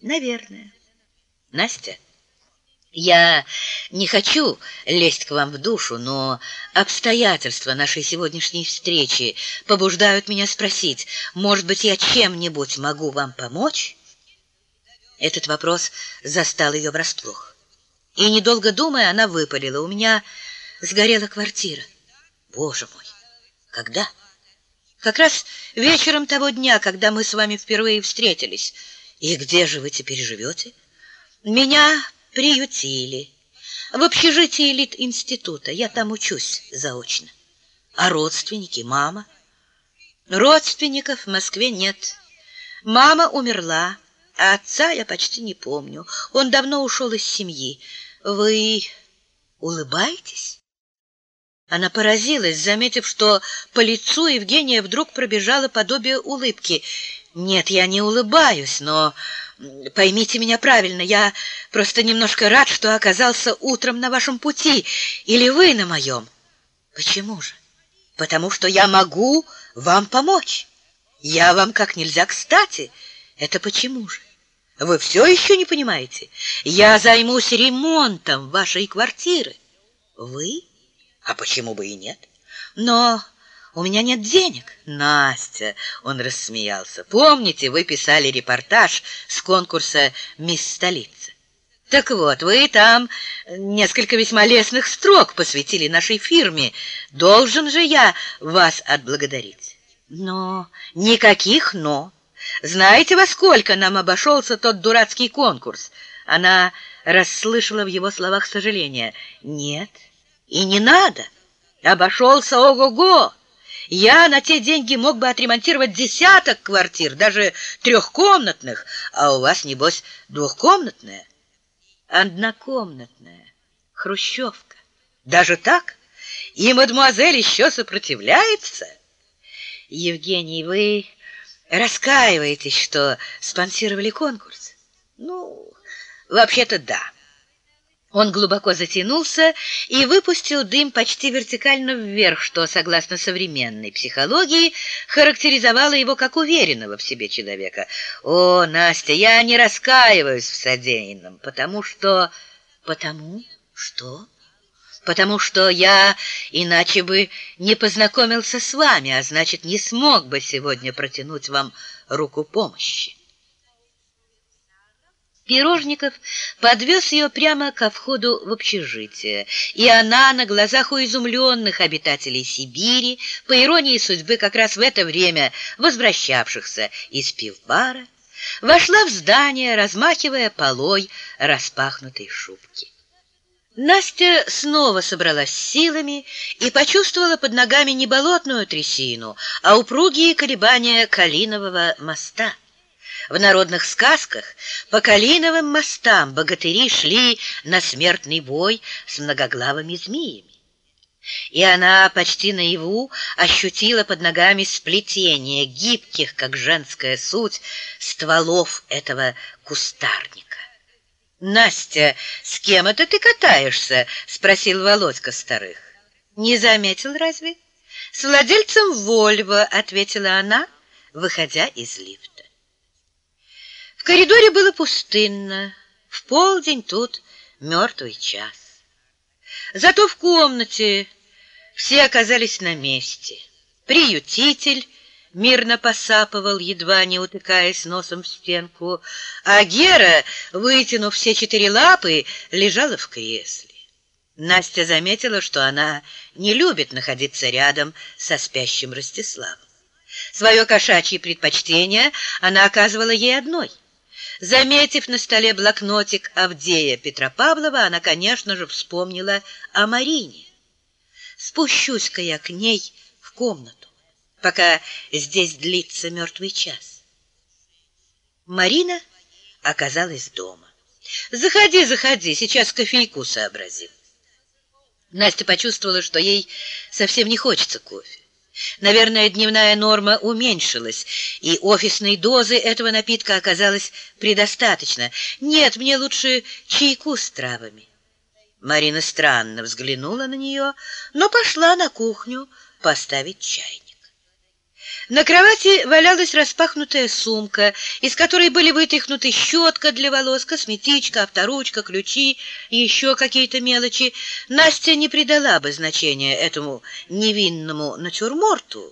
Наверное. Настя, я не хочу лезть к вам в душу, но обстоятельства нашей сегодняшней встречи побуждают меня спросить, может быть, я чем-нибудь могу вам помочь? Этот вопрос застал ее врасплох. И, недолго думая, она выпалила. У меня сгорела квартира. Боже мой, когда? Как раз вечером того дня, когда мы с вами впервые встретились. И где же вы теперь живете? Меня приютили. В общежитии элит-института. Я там учусь заочно. А родственники, мама? Родственников в Москве нет. Мама умерла, а отца я почти не помню. Он давно ушел из семьи. Вы улыбаетесь? Она поразилась, заметив, что по лицу Евгения вдруг пробежало подобие улыбки. «Нет, я не улыбаюсь, но поймите меня правильно, я просто немножко рад, что оказался утром на вашем пути, или вы на моем». «Почему же?» «Потому что я могу вам помочь. Я вам как нельзя кстати. Это почему же?» Вы все еще не понимаете? Я займусь ремонтом вашей квартиры. Вы? А почему бы и нет? Но у меня нет денег. Настя, он рассмеялся. Помните, вы писали репортаж с конкурса «Мисс Столица»? Так вот, вы там несколько весьма лестных строк посвятили нашей фирме. Должен же я вас отблагодарить. Но никаких «но». Знаете, во сколько нам обошелся тот дурацкий конкурс? Она расслышала в его словах сожаление. Нет, и не надо. Обошелся ого-го. Я на те деньги мог бы отремонтировать десяток квартир, даже трехкомнатных, а у вас, небось, двухкомнатная. Однокомнатная, хрущевка. Даже так? И мадемуазель еще сопротивляется? Евгений, вы раскаиваетесь, что спонсировали конкурс? Ну, вообще-то да. Он глубоко затянулся и выпустил дым почти вертикально вверх, что, согласно современной психологии, характеризовало его как уверенного в себе человека. «О, Настя, я не раскаиваюсь в содеянном, потому что...» «Потому что?» «Потому что я иначе бы не познакомился с вами, а значит, не смог бы сегодня протянуть вам руку помощи». Пирожников подвез ее прямо ко входу в общежитие, и она на глазах у изумленных обитателей Сибири, по иронии судьбы как раз в это время возвращавшихся из пивбара, вошла в здание, размахивая полой распахнутой шубки. Настя снова собралась силами и почувствовала под ногами не болотную трясину, а упругие колебания Калинового моста. В народных сказках по Калиновым мостам богатыри шли на смертный бой с многоглавыми змеями. И она почти наяву ощутила под ногами сплетение гибких, как женская суть, стволов этого кустарника. «Настя, с кем это ты катаешься?» — спросил Володька старых. «Не заметил разве?» «С владельцем Вольво», — ответила она, выходя из лифта. Коридоре было пустынно, в полдень тут мертвый час. Зато в комнате все оказались на месте. Приютитель мирно посапывал, едва не утыкаясь носом в стенку, а Гера, вытянув все четыре лапы, лежала в кресле. Настя заметила, что она не любит находиться рядом со спящим Ростиславом. Свое кошачье предпочтение она оказывала ей одной — Заметив на столе блокнотик Авдея Петропавлова, она, конечно же, вспомнила о Марине. Спущусь-ка я к ней в комнату, пока здесь длится мертвый час. Марина оказалась дома. «Заходи, заходи, сейчас кофейку сообразим». Настя почувствовала, что ей совсем не хочется кофе. Наверное, дневная норма уменьшилась, и офисной дозы этого напитка оказалось предостаточно. Нет, мне лучше чайку с травами. Марина странно взглянула на нее, но пошла на кухню поставить чайник. На кровати валялась распахнутая сумка, из которой были вытряхнуты щетка для волос, косметичка, авторучка, ключи и еще какие-то мелочи. Настя не придала бы значения этому невинному натюрморту,